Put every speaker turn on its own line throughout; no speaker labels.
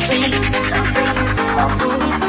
free, so free.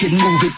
It, move it,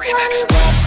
Remix.